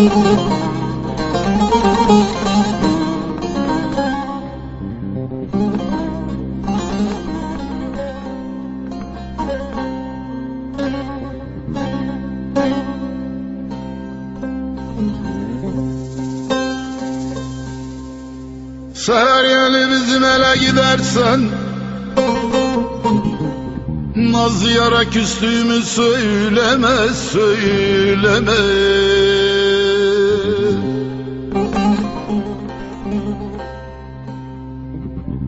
Seher yeli bizim ele gidersen Naz yara küstüğümü söyleme söyleme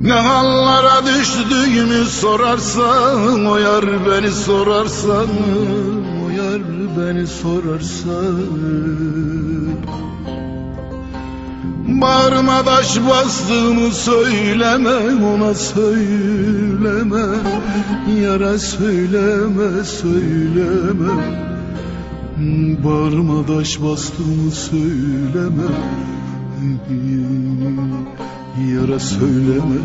Ne hallara düştüğümü sorarsan O beni sorarsan O beni sorarsan. Bağrıma taş bastığımı söyleme ona söyleme Yara söyleme söyleme Bağrıma taş bastığımı söyleme Yara söyleme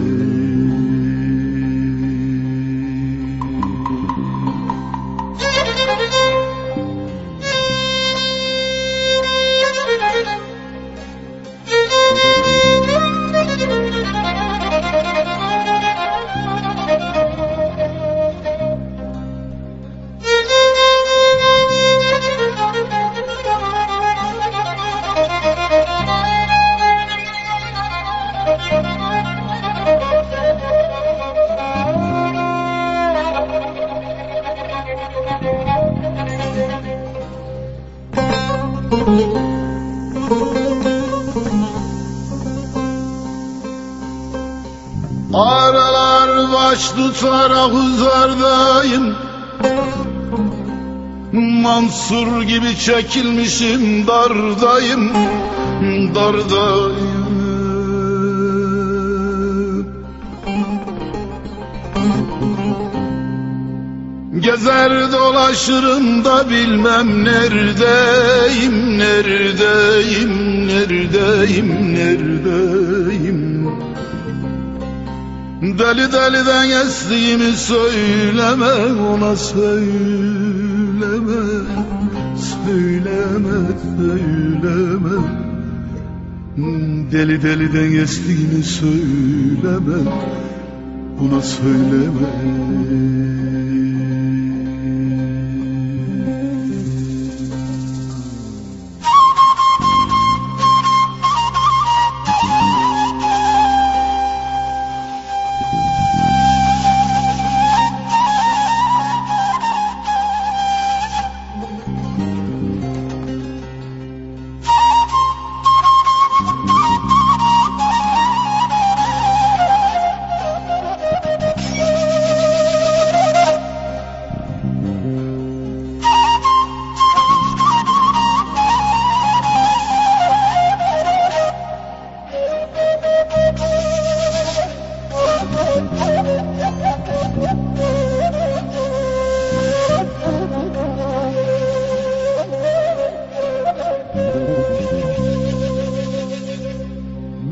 Aralar baş tutarak huzardayım Mansur gibi çekilmişim dardayım. Dardayım Gezer dolaşırım da bilmem neredeyim Neredeyim, neredeyim, neredeyim. Deli deliden estiğimi söyleme ona söyleme Söyleme söyleme. Deli deliden estiğimi söyleme Ona söyleme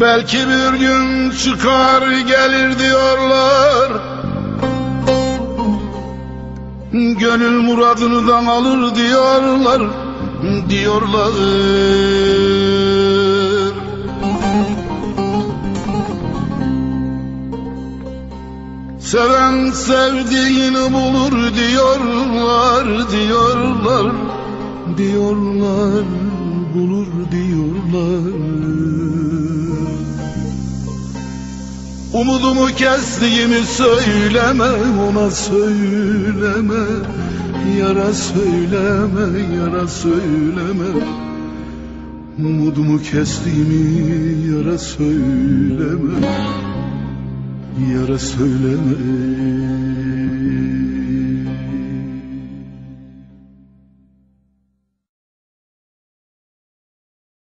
Belki bir gün çıkar gelir diyorlar. Gönül muradını alır diyorlar Diyorlar. Seven sevdiğini bulur diyorlar Diyorlar. Diyorlar Bulur diyorlar Umudumu kestiğimi söyleme ona söyleme. Yara söyleme yara söyleme. Umudumu kestiğimi yara söyleme. Yara söyleme